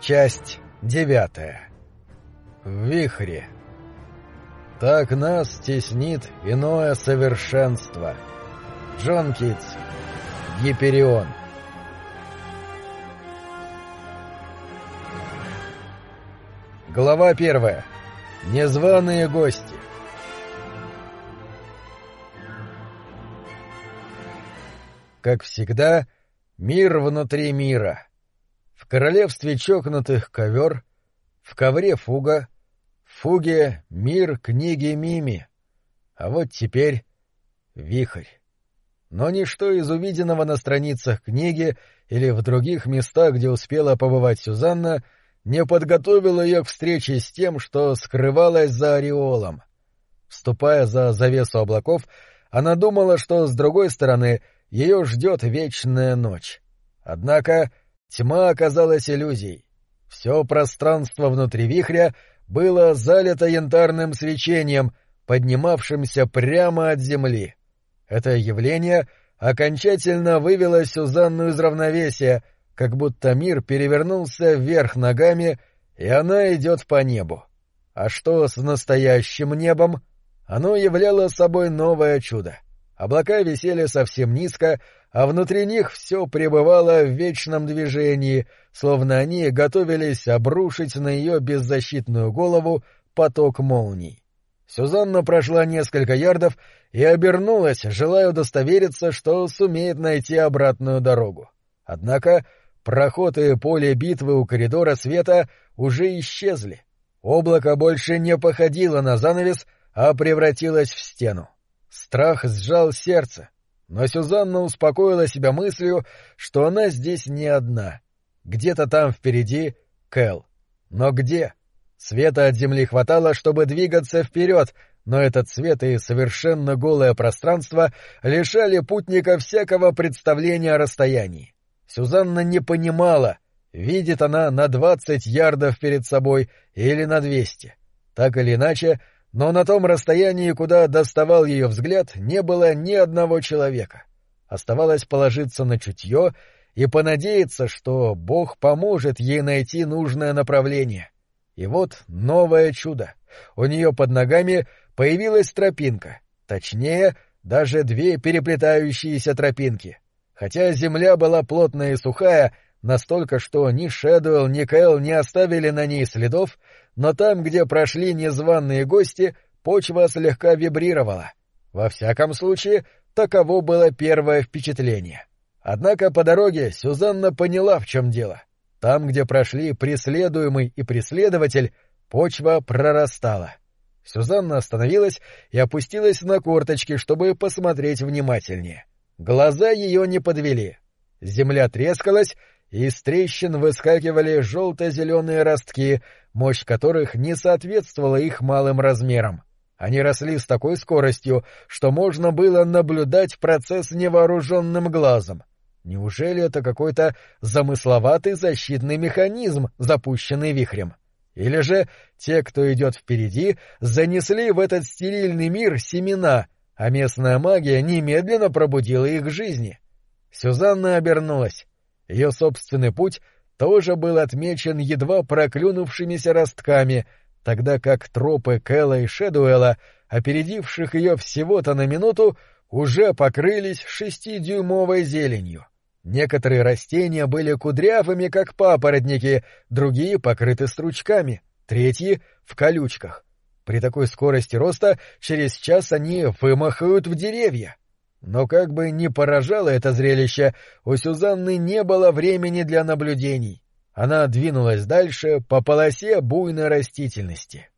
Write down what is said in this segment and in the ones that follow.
Часть девятая. В вихре. Так нас теснит иное совершенство. Джон Китс. Гиперион. Глава первая. Незваные гости. Как всегда, мир внутри мира. В королевстве чокнутых ковер, в ковре фуга, в фуге мир книги Мими. А вот теперь вихрь. Но ничто из увиденного на страницах книги или в других местах, где успела побывать Сюзанна, не подготовило ее к встрече с тем, что скрывалось за ореолом. Вступая за завесу облаков, она думала, что, с другой стороны, ее ждет вечная ночь. Однако тьма оказалась иллюзией. Все пространство внутри вихря было залито янтарным свечением, поднимавшимся прямо от земли. Это явление окончательно вывело Сюзанну из равновесия, как будто мир перевернулся вверх ногами, и она идет по небу. А что с настоящим небом? Оно являло собой новое чудо. Облака висели совсем низко, а внутри них все пребывало в вечном движении, словно они готовились обрушить на ее беззащитную голову поток молний. Сюзанна прошла несколько ярдов и обернулась, желая удостовериться, что сумеет найти обратную дорогу. Однако проход и поле битвы у коридора света уже исчезли. Облако больше не походило на занавес, а превратилось в стену. Страх сжал сердце, но Сюзанна успокоила себя мыслью, что она здесь не одна. Где-то там впереди Кэл. Но где? Света от земли хватало, чтобы двигаться вперед, но этот свет и совершенно голое пространство лишали путника всякого представления о расстоянии. Сюзанна не понимала, видит она на двадцать ярдов перед собой или на двести. Так или иначе, но на том расстоянии, куда доставал ее взгляд, не было ни одного человека. Оставалось положиться на чутье и понадеяться, что Бог поможет ей найти нужное направление. И вот новое чудо. У нее под ногами появилась тропинка, точнее, даже две переплетающиеся тропинки. Хотя земля была плотная и сухая, настолько, что ни Шэдуэлл, ни Кэл не оставили на ней следов, но там, где прошли незваные гости, почва слегка вибрировала. Во всяком случае, таково было первое впечатление. Однако по дороге Сюзанна поняла, в чем дело. Там, где прошли преследуемый и преследователь, почва прорастала. Сюзанна остановилась и опустилась на корточки, чтобы посмотреть внимательнее. Глаза ее не подвели. Земля трескалась, и из трещин выскакивали желто-зеленые ростки, мощь которых не соответствовала их малым размерам. Они росли с такой скоростью, что можно было наблюдать процесс невооруженным глазом. Неужели это какой-то замысловатый защитный механизм, запущенный вихрем? Или же те, кто идет впереди, занесли в этот стерильный мир семена, а местная магия немедленно пробудила их жизни? Сюзанна обернулась. Ее собственный путь тоже был отмечен едва проклюнувшимися ростками, тогда как тропы Кэлла и Шэдуэла, опередивших ее всего-то на минуту, уже покрылись шестидюймовой зеленью. Некоторые растения были кудрявыми, как папоротники, другие покрыты стручками, третьи — в колючках. При такой скорости роста через час они вымахают в деревья. Но как бы ни поражало это зрелище, у Сюзанны не было времени для наблюдений. Она двинулась дальше по полосе буйной растительности.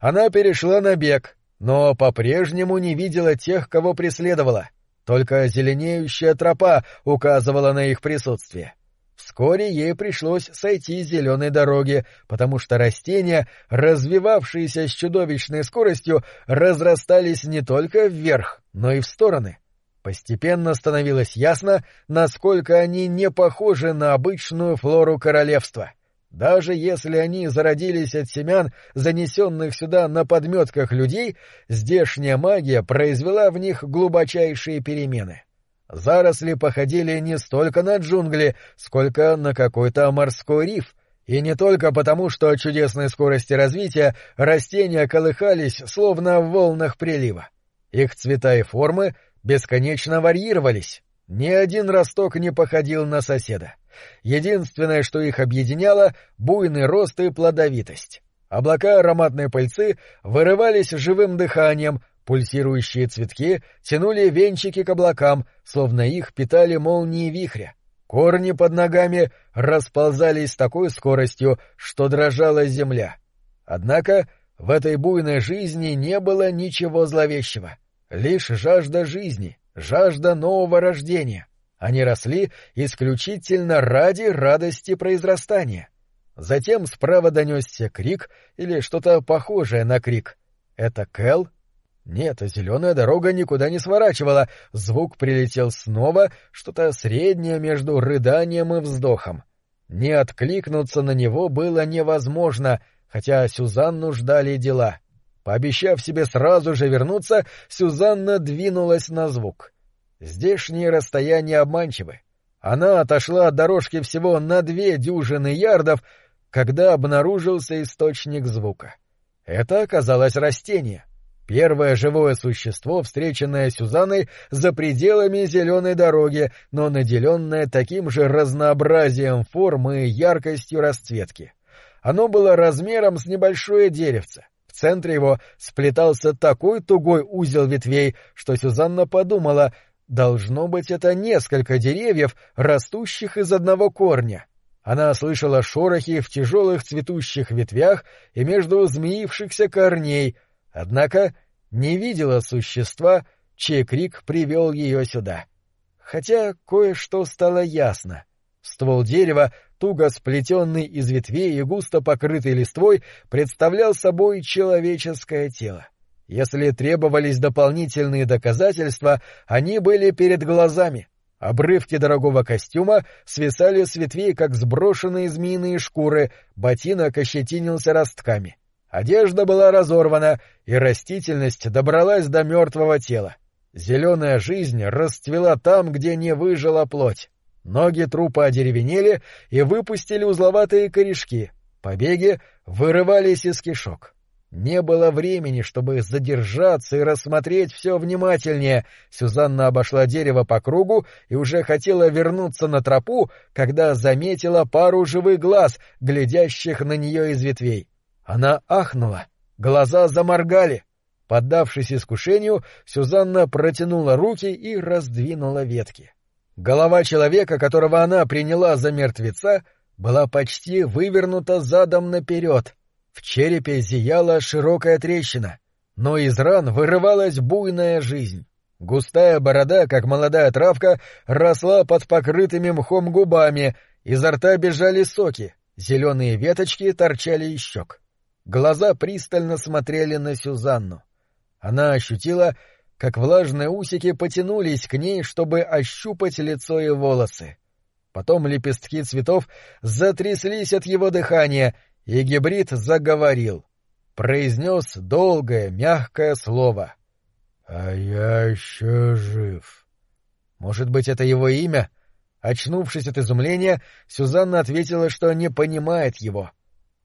Она перешла на бег, но по-прежнему не видела тех, кого преследовала. Только зеленеющая тропа указывала на их присутствие. Вскоре ей пришлось сойти с зеленой дороги, потому что растения, развивавшиеся с чудовищной скоростью, разрастались не только вверх, но и в стороны. Постепенно становилось ясно, насколько они не похожи на обычную флору королевства. Даже если они зародились от семян, занесенных сюда на подметках людей, здешняя магия произвела в них глубочайшие перемены. Заросли походили не столько на джунгли, сколько на какой-то морской риф, И не только потому, что от чудесной скорости развития растения колыхались, словно в волнах прилива. Их цвета и формы бесконечно варьировались. Ни один росток не походил на соседа. Единственное, что их объединяло — буйный рост и плодовитость. Облака ароматной пыльцы вырывались живым дыханием, пульсирующие цветки тянули венчики к облакам, словно их питали молнии вихря. Корни под ногами расползались с такой скоростью, что дрожала земля. Однако в этой буйной жизни не было ничего зловещего, лишь жажда жизни, жажда нового рождения. Они росли исключительно ради радости произрастания. Затем справа донесся крик или что-то похожее на крик. Это Кэл? Нет, зеленая дорога никуда не сворачивала. Звук прилетел снова, что-то среднее между рыданием и вздохом. Не откликнуться на него было невозможно, хотя Сюзанну ждали дела. Пообещав себе сразу же вернуться, Сюзанна двинулась на звук. Здешние расстояния обманчивы. Она отошла от дорожки всего на две дюжины ярдов, когда обнаружился источник звука. Это оказалось растение. Первое живое существо, встреченное Сюзанной за пределами зеленой дороги, но наделенное таким же разнообразием формы и яркостью расцветки. Оно было размером с небольшое деревце. Центре его сплетался такой тугой узел ветвей, что Сюзанна подумала, должно быть это несколько деревьев, растущих из одного корня. Она слышала шорохи в тяжелых цветущих ветвях и между змеившихся корней, однако не видела существа, чей крик привел ее сюда. Хотя кое-что стало ясно. Ствол дерева, туго сплетенный из ветвей и густо покрытый листвой, представлял собой человеческое тело. Если требовались дополнительные доказательства, они были перед глазами — Обрывки дорогого костюма свисали с ветвей, как сброшенные змеиные шкуры, ботинок ощетинился ростками. Одежда была разорвана, и растительность добралась до мертвого тела. Зеленая жизнь расцвела там, где не выжила плоть. Ноги трупа одеревенели и выпустили узловатые корешки. Побеги вырывались из кишок. Не было времени, чтобы задержаться и рассмотреть все внимательнее. Сюзанна обошла дерево по кругу и уже хотела вернуться на тропу, когда заметила пару живых глаз, глядящих на нее из ветвей. Она ахнула. Глаза заморгали. Поддавшись искушению, Сюзанна протянула руки и раздвинула ветки. Голова человека, которого она приняла за мертвеца, была почти вывернута задом наперед — в черепе зияла широкая трещина, но из ран вырывалась буйная жизнь. Густая борода, как молодая травка, росла под покрытыми мхом губами, изо рта бежали соки, зеленые веточки торчали из щек. Глаза пристально смотрели на Сюзанну. Она ощутила, как влажные усики потянулись к ней, чтобы ощупать лицо и волосы. Потом лепестки цветов затряслись от его дыхания, и гибрид заговорил, произнес долгое, мягкое слово. — А я еще жив. Может быть, это его имя? Очнувшись от изумления, Сюзанна ответила, что не понимает его.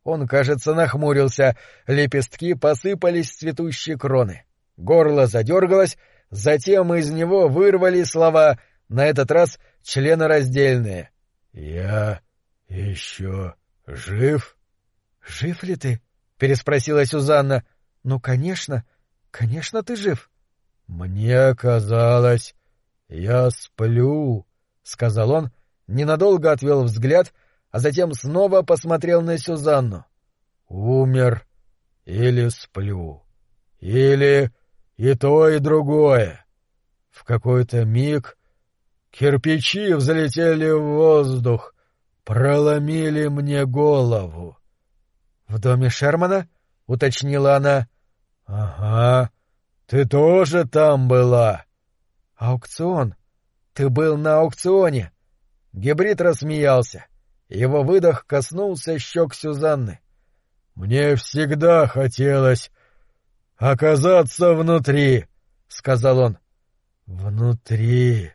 Он, кажется, нахмурился, лепестки посыпались с цветущей кроны. Горло задергалось, затем из него вырвали слова, на этот раз членораздельные. — Я еще жив? — Жив ли ты? переспросила Сюзанна. Ну, конечно, конечно, ты жив. Мне казалось, я сплю, сказал он, ненадолго отвел взгляд, а затем снова посмотрел на Сюзанну. Умер или сплю, или и то, и другое. В какой-то миг кирпичи взлетели в воздух, проломили мне голову. «В доме Шермана?» — уточнила она. «Ага, ты тоже там была». «Аукцион? Ты был на аукционе?» Гибрид рассмеялся. Его выдох коснулся щек Сюзанны. «Мне всегда хотелось оказаться внутри», — сказал он. «Внутри».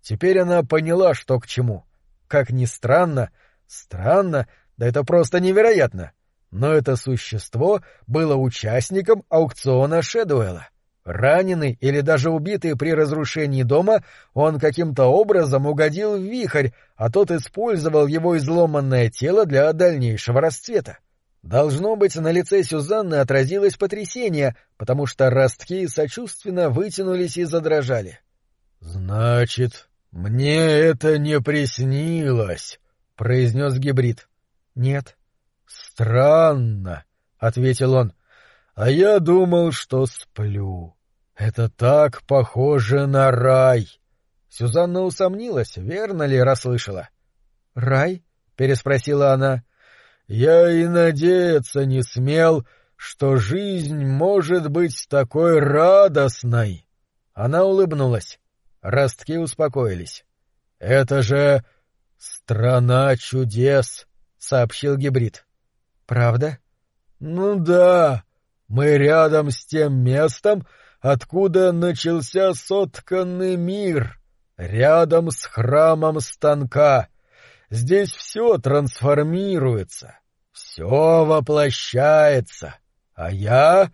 Теперь она поняла, что к чему. Как ни странно, странно, Да это просто невероятно! Но это существо было участником аукциона Шэдуэла. Раненый или даже убитый при разрушении дома, он каким-то образом угодил в вихрь, а тот использовал его изломанное тело для дальнейшего расцвета. Должно быть, на лице Сюзанны отразилось потрясение, потому что ростки сочувственно вытянулись и задрожали. — Значит, мне это не приснилось, — произнес гибрид. — Нет. — Странно, — ответил он. — А я думал, что сплю. Это так похоже на рай. Сюзанна усомнилась, верно ли расслышала. — Рай? — переспросила она. — я и надеяться не смел, что жизнь может быть такой радостной. Она улыбнулась. Ростки успокоились. — Это же страна чудес, — сообщил гибрид. — Правда? — Ну да. Мы рядом с тем местом, откуда начался сотканный мир, рядом с храмом станка. Здесь все трансформируется, все воплощается, а я...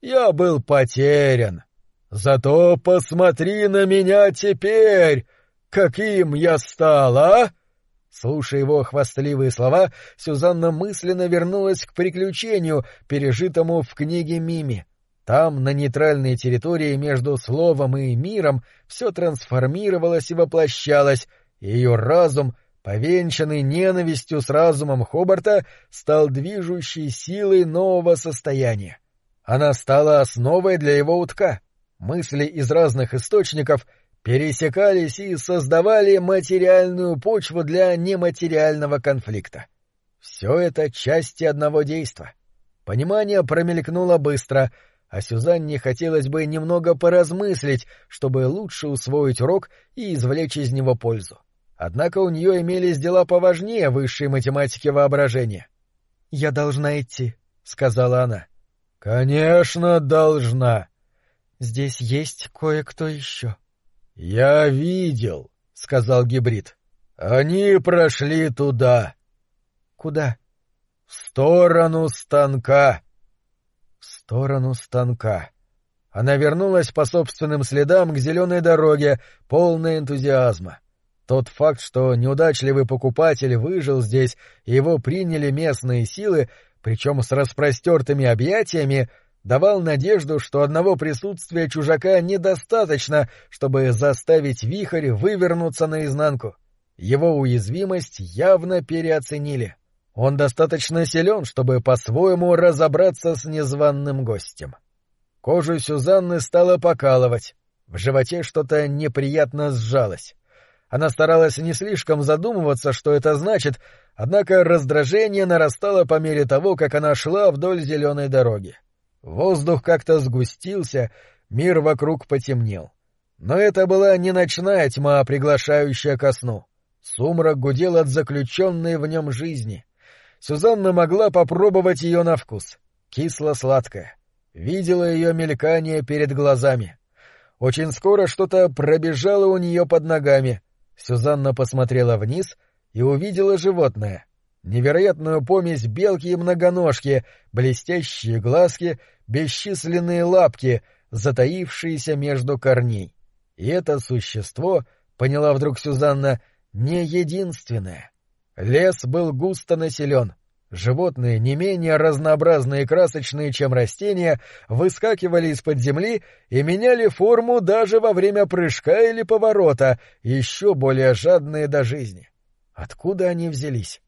я был потерян. Зато посмотри на меня теперь, каким я стал, а? Слушая его хвастливые слова, Сюзанна мысленно вернулась к приключению, пережитому в книге Мими. Там, на нейтральной территории между словом и миром, все трансформировалось и воплощалось, и ее разум, повенчанный ненавистью с разумом Хобарта, стал движущей силой нового состояния. Она стала основой для его утка. Мысли из разных источников пересекались и создавали материальную почву для нематериального конфликта. Все это части одного действа. Понимание промелькнуло быстро — а Сюзанне хотелось бы немного поразмыслить, чтобы лучше усвоить урок и извлечь из него пользу. Однако у нее имелись дела поважнее высшей математики воображения. — Я должна идти, — сказала она. — Конечно, должна. — Здесь есть кое-кто еще. — Я видел, — сказал гибрид. — Они прошли туда. — Куда? — В сторону станка сторону станка. Она вернулась по собственным следам к зеленой дороге, полной энтузиазма. Тот факт, что неудачливый покупатель выжил здесь и его приняли местные силы, причем с распростертыми объятиями, давал надежду, что одного присутствия чужака недостаточно, чтобы заставить вихрь вывернуться наизнанку. Его уязвимость явно переоценили. Он достаточно силен, чтобы по-своему разобраться с незваным гостем. Кожу Сюзанны стало покалывать. В животе что-то неприятно сжалось. Она старалась не слишком задумываться, что это значит, однако раздражение нарастало по мере того, как она шла вдоль зеленой дороги. Воздух как-то сгустился, мир вокруг потемнел. Но это была не ночная тьма, приглашающая ко сну. Сумрак гудел от заключенной в нем жизни. Сюзанна могла попробовать ее на вкус. Кисло-сладкая. Видела ее мелькание перед глазами. Очень скоро что-то пробежало у нее под ногами. Сюзанна посмотрела вниз и увидела животное. Невероятную помесь белки и многоножки, блестящие глазки, бесчисленные лапки, затаившиеся между корней. И это существо, поняла вдруг Сюзанна, не единственное. Лес был густо населен. Животные, не менее разнообразные и красочные, чем растения, выскакивали из-под земли и меняли форму даже во время прыжка или поворота, еще более жадные до жизни. Откуда они взялись?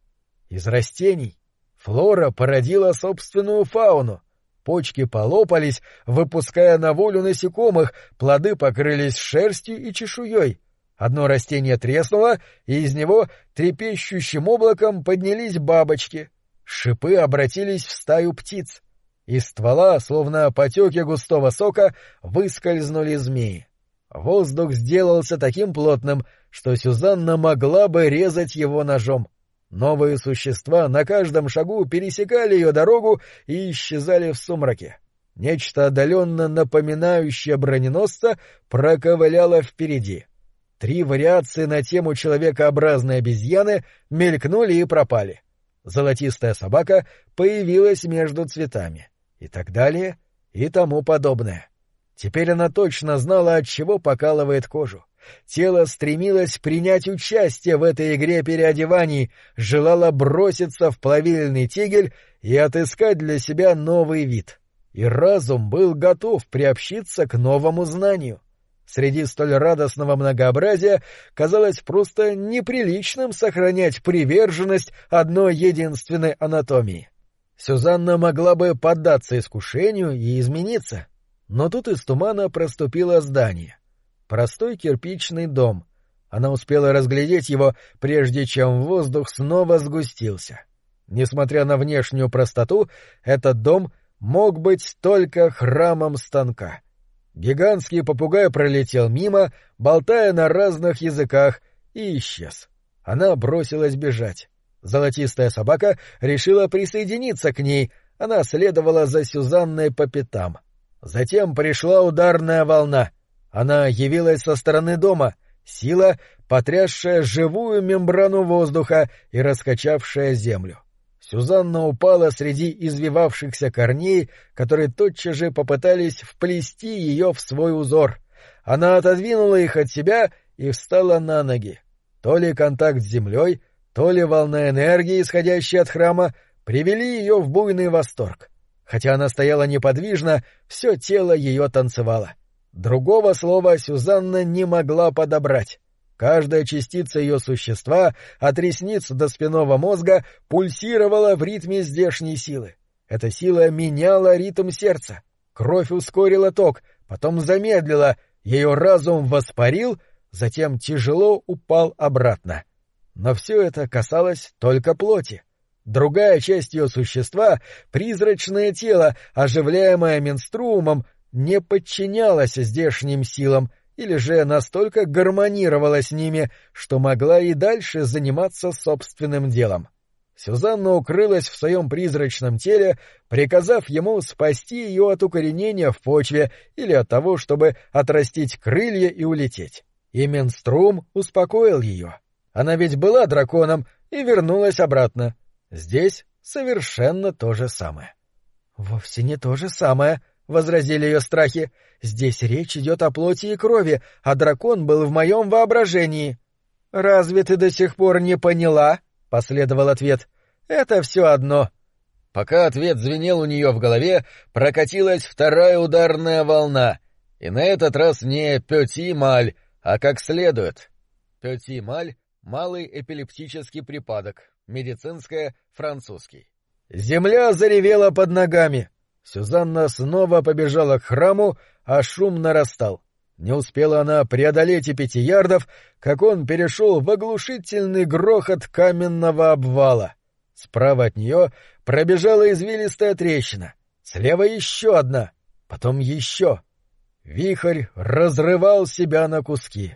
Из растений. Флора породила собственную фауну. Почки полопались, выпуская на волю насекомых, плоды покрылись шерстью и чешуей. Одно растение треснуло, и из него трепещущим облаком поднялись бабочки. Шипы обратились в стаю птиц. Из ствола, словно потеки густого сока, выскользнули змеи. Воздух сделался таким плотным, что Сюзанна могла бы резать его ножом. Новые существа на каждом шагу пересекали ее дорогу и исчезали в сумраке. Нечто отдаленно напоминающее броненосца проковыляло впереди. Три вариации на тему человекообразной обезьяны мелькнули и пропали. Золотистая собака появилась между цветами. И так далее, и тому подобное. Теперь она точно знала, от чего покалывает кожу. Тело стремилось принять участие в этой игре переодеваний, желало броситься в плавильный тигель и отыскать для себя новый вид. И разум был готов приобщиться к новому знанию. Среди столь радостного многообразия казалось просто неприличным сохранять приверженность одной единственной анатомии. Сюзанна могла бы поддаться искушению и измениться, но тут из тумана проступило здание. Простой кирпичный дом. Она успела разглядеть его, прежде чем воздух снова сгустился. Несмотря на внешнюю простоту, этот дом мог быть только храмом станка — Гигантский попугай пролетел мимо, болтая на разных языках, и исчез. Она бросилась бежать. Золотистая собака решила присоединиться к ней, она следовала за Сюзанной по пятам. Затем пришла ударная волна. Она явилась со стороны дома, сила, потрясшая живую мембрану воздуха и раскачавшая землю. Сюзанна упала среди извивавшихся корней, которые тотчас же попытались вплести ее в свой узор. Она отодвинула их от себя и встала на ноги. То ли контакт с землей, то ли волна энергии, исходящая от храма, привели ее в буйный восторг. Хотя она стояла неподвижно, все тело ее танцевало. Другого слова Сюзанна не могла подобрать. Каждая частица ее существа, от ресниц до спинного мозга, пульсировала в ритме здешней силы. Эта сила меняла ритм сердца. Кровь ускорила ток, потом замедлила, ее разум воспарил, затем тяжело упал обратно. Но все это касалось только плоти. Другая часть ее существа, призрачное тело, оживляемое менструумом, не подчинялась здешним силам, или же настолько гармонировала с ними, что могла и дальше заниматься собственным делом. Сюзанна укрылась в своем призрачном теле, приказав ему спасти ее от укоренения в почве или от того, чтобы отрастить крылья и улететь. И Менструм успокоил ее. Она ведь была драконом и вернулась обратно. Здесь совершенно то же самое. — Вовсе не то же самое, возразили ее страхи. Здесь речь идет о плоти и крови, а дракон был в моем воображении. Разве ты до сих пор не поняла? последовал ответ. Это все одно. Пока ответ звенел у нее в голове, прокатилась вторая ударная волна, и на этот раз не пёти-маль, а как следует. Пёти-маль — малый эпилептический припадок, медицинское — французский. Земля заревела под ногами. Сюзанна снова побежала к храму, а шум нарастал. Не успела она преодолеть и пяти ярдов, как он перешел в оглушительный грохот каменного обвала. Справа от нее пробежала извилистая трещина, слева еще одна, потом еще. Вихрь разрывал себя на куски.